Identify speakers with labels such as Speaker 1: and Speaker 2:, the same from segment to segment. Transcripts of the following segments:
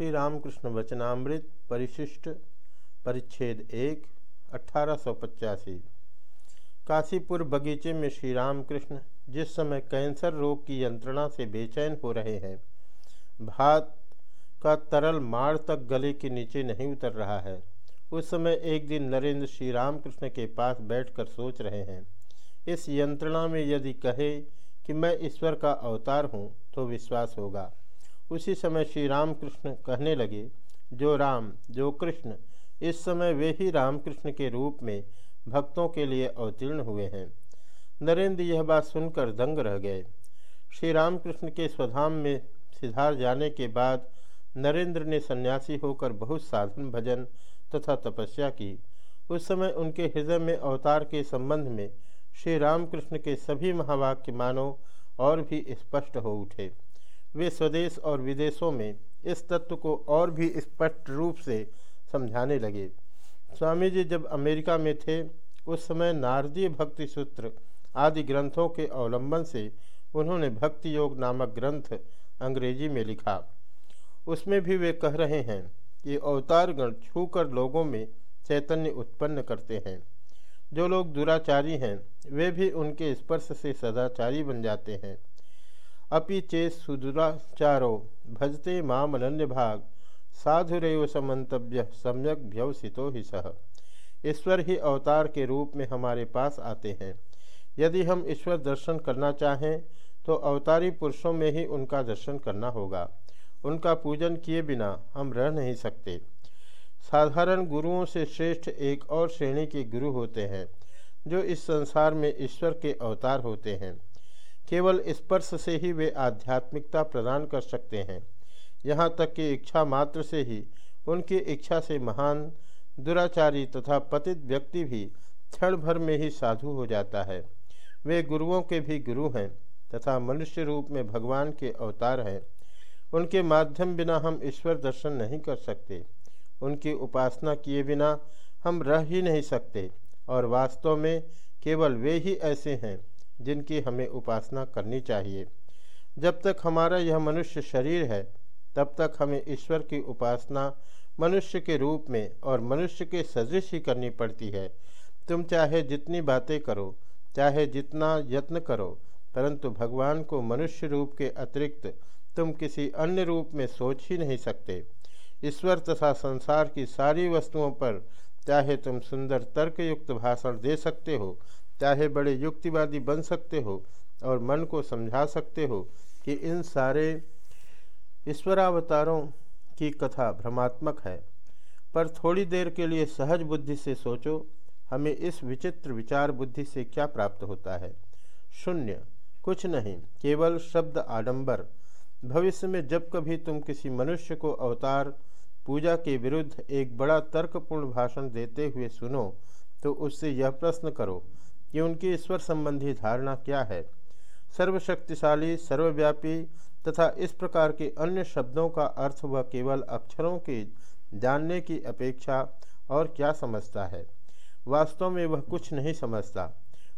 Speaker 1: श्री रामकृष्ण वचनामृत, परिशिष्ट, परिच्छेद एक, अठारह काशीपुर बगीचे में श्री रामकृष्ण जिस समय कैंसर रोग की यंत्रणा से बेचैन हो रहे हैं, भात का तरल माड़ तक गले के नीचे नहीं उतर रहा है। उस समय एक दिन नरेंद्र श्री रामकृष्ण के पास बैठकर सोच रहे हैं, इस यंत्रणा में यदि कहे कि मैं ईश्वर का अवतार हूँ तो विश्वास होगा। उसी समय श्री रामकृष्ण कहने लगे, जो राम, जो कृष्ण, इस समय वे ही रामकृष्ण के रूप में भक्तों के लिए अवतीर्ण हुए हैं। नरेंद्र यह बात सुनकर दंग रह गए। श्री रामकृष्ण के स्वधाम में सिधार जाने के बाद नरेंद्र ने सन्यासी होकर बहुत साधन, भजन तथा तपस्या की। उस समय उनके हृदय में अवतार के संबंध में श्री रामकृष्ण के सभी महावाक्य मानो और भी स्पष्ट हो उठे। वे स्वदेश और विदेशों में इस तत्व को और भी स्पष्ट रूप से समझाने लगे। स्वामी जी जब अमेरिका में थे, उस समय नारदीय भक्ति सूत्र आदि ग्रंथों के अवलंबन से उन्होंने भक्ति योग नामक ग्रंथ अंग्रेज़ी में लिखा। उसमें भी वे कह रहे हैं कि अवतार गण छूकर लोगों में चैतन्य उत्पन्न करते हैं। जो लोग दुराचारी हैं, वे भी उनके स्पर्श से सदाचारी बन जाते हैं। अपि चेत सुदुराचारो, भजते माम अनन्य भाग साधुरव समन्तव्य, सम्यक व्यवसितो ही सह ईश्वर ही अवतार के रूप में हमारे पास आते हैं। यदि हम ईश्वर दर्शन करना चाहें तो अवतारी पुरुषों में ही उनका दर्शन करना होगा। उनका पूजन किए बिना हम रह नहीं सकते। साधारण गुरुओं से श्रेष्ठ एक और श्रेणी के गुरु होते हैं, जो इस संसार में ईश्वर के अवतार होते हैं। केवल स्पर्श से ही वे आध्यात्मिकता प्रदान कर सकते हैं। यहाँ तक कि इच्छा मात्र से ही उनकी इच्छा से महान, दुराचारी तथा पतित व्यक्ति भी क्षण भर में ही साधु हो जाता है। वे गुरुओं के भी गुरु हैं तथा मनुष्य रूप में भगवान के अवतार हैं। उनके माध्यम बिना हम ईश्वर दर्शन नहीं कर सकते। उनकी उपासना किए बिना हम रह ही नहीं सकते और वास्तव में केवल वे ही ऐसे हैं जिनकी हमें उपासना करनी चाहिए। जब तक हमारा यह मनुष्य शरीर है, तब तक हमें ईश्वर की उपासना मनुष्य के रूप में और मनुष्य के सदृश ही करनी पड़ती है। तुम चाहे जितनी बातें करो, चाहे जितना यत्न करो, परंतु भगवान को मनुष्य रूप के अतिरिक्त तुम किसी अन्य रूप में सोच ही नहीं सकते। ईश्वर तथा संसार की सारी वस्तुओं पर चाहे तुम सुंदर तर्कयुक्त भाषण दे सकते हो चाहे बड़े युक्तिवादी बन सकते हो और मन को समझा सकते हो कि इन सारे ईश्वरावतारों की कथा भ्रमात्मक है। पर थोड़ी देर के लिए सहज बुद्धि से सोचो, हमें इस विचित्र विचार बुद्धि से क्या प्राप्त होता है। शून्य। कुछ नहीं, केवल शब्द आडंबर। भविष्य में जब कभी तुम किसी मनुष्य को अवतार, पूजा के विरुद्ध एक बड़ा तर्कपूर्ण भाषण देते हुए सुनो तो उससे यह प्रश्न करो कि उनकी ईश्वर संबंधी धारणा क्या है? सर्वशक्तिशाली, सर्वव्यापी तथा इस प्रकार के अन्य शब्दों का अर्थ वह केवल अक्षरों के जानने की अपेक्षा और क्या समझता है? वास्तव में वह कुछ नहीं समझता।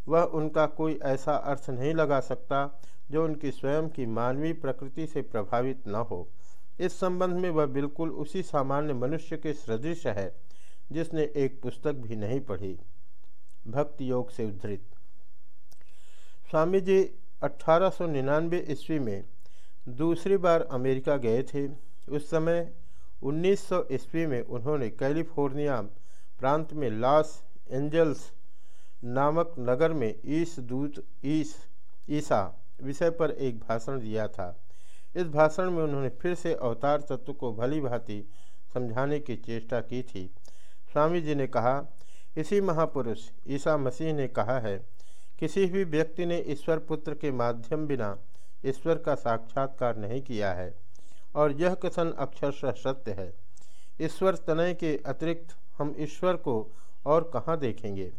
Speaker 1: वह उनका कोई ऐसा अर्थ नहीं लगा सकता जो उनकी स्वयं की मानवीय प्रकृति से प्रभावित न हो। इस संबंध में वह बिल्कुल उसी सामान्य मनुष्य के सदृश है, जिसने एक पुस्तक भी नहीं पढ़ी। भक्ति योग से उद्धृत। स्वामी जी अठारह ईस्वी में दूसरी बार अमेरिका गए थे। उस समय 1900 ईस्वी में उन्होंने कैलिफ़ोर्निया प्रांत में लॉस एंजल्स नामक नगर में ईस दूत, ईस, ईसा विषय पर एक भाषण दिया था। इस भाषण में उन्होंने फिर से अवतार तत्व को भली भांति समझाने की चेष्टा की थी। स्वामी जी ने कहा इसी महापुरुष ईसा मसीह ने कहा है, किसी भी व्यक्ति ने ईश्वर पुत्र के माध्यम बिना ईश्वर का साक्षात्कार नहीं किया है, और यह कथन अक्षरशः सत्य है। ईश्वर तनय के अतिरिक्त हम ईश्वर को और कहाँ देखेंगे?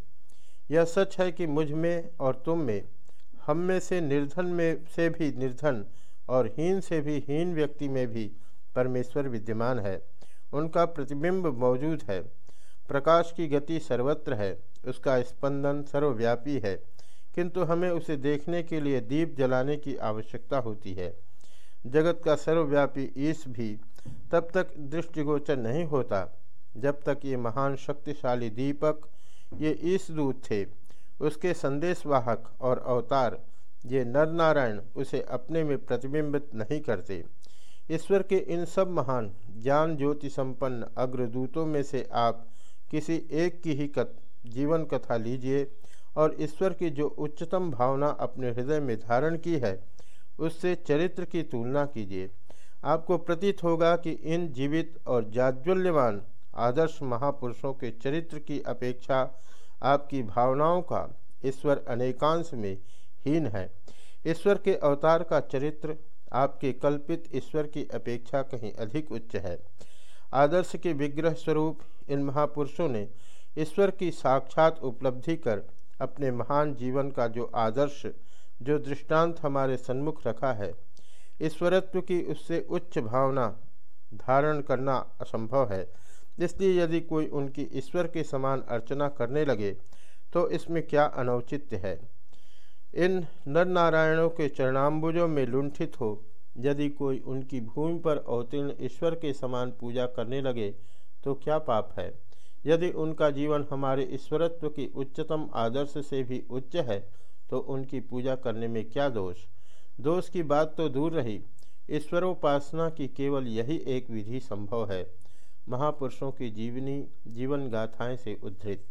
Speaker 1: यह सच है कि मुझमें और तुम में, हम में से निर्धन में से भी निर्धन और हीन से भी हीन व्यक्ति में भी परमेश्वर विद्यमान है। उनका प्रतिबिंब मौजूद है। प्रकाश की गति सर्वत्र है, उसका स्पंदन सर्वव्यापी है, किंतु हमें उसे देखने के लिए दीप जलाने की आवश्यकता होती है। जगत का सर्वव्यापी ईश भी तब तक दृष्टिगोचर नहीं होता, जब तक ये महान शक्तिशाली दीपक, ये ईश दूत थे, उसके संदेशवाहक और अवतार, ये नर नारायण उसे अपने में प्रतिबिंबित नहीं करते। ईश्वर के इन सब महान, ज्ञान ज्योति संपन्न अग्रदूतों में से आप किसी एक की ही कथ, जीवन कथा लीजिए और ईश्वर की जो उच्चतम भावना अपने हृदय में धारण की है उससे चरित्र की तुलना कीजिए। आपको प्रतीत होगा कि इन जीवित और जाज्वल्यमान आदर्श महापुरुषों के चरित्र की अपेक्षा आपकी भावनाओं का ईश्वर अनेकांश में हीन है। ईश्वर के अवतार का चरित्र आपके कल्पित ईश्वर की अपेक्षा कहीं अधिक उच्च है। आदर्श के विग्रह स्वरूप इन महापुरुषों ने ईश्वर की साक्षात उपलब्धि कर अपने महान जीवन का जो आदर्श, जो दृष्टांत हमारे सन्मुख रखा है, ईश्वरत्व की उससे उच्च भावना धारण करना असंभव है। इसलिए यदि कोई उनकी ईश्वर के समान अर्चना करने लगे तो इसमें क्या अनौचित्य है? इन नर नारायणों के चरणाम्बुजों में लुंठित हो यदि कोई उनकी भूमि पर अवतीर्ण ईश्वर के समान पूजा करने लगे तो क्या पाप है? यदि उनका जीवन हमारे ईश्वरत्व की उच्चतम आदर्श से भी उच्च है तो उनकी पूजा करने में क्या दोष? दोष की बात तो दूर रही। ईश्वरोपासना की केवल यही एक विधि संभव है। महापुरुषों की जीवनी, जीवन गाथाएँ से उद्धृत।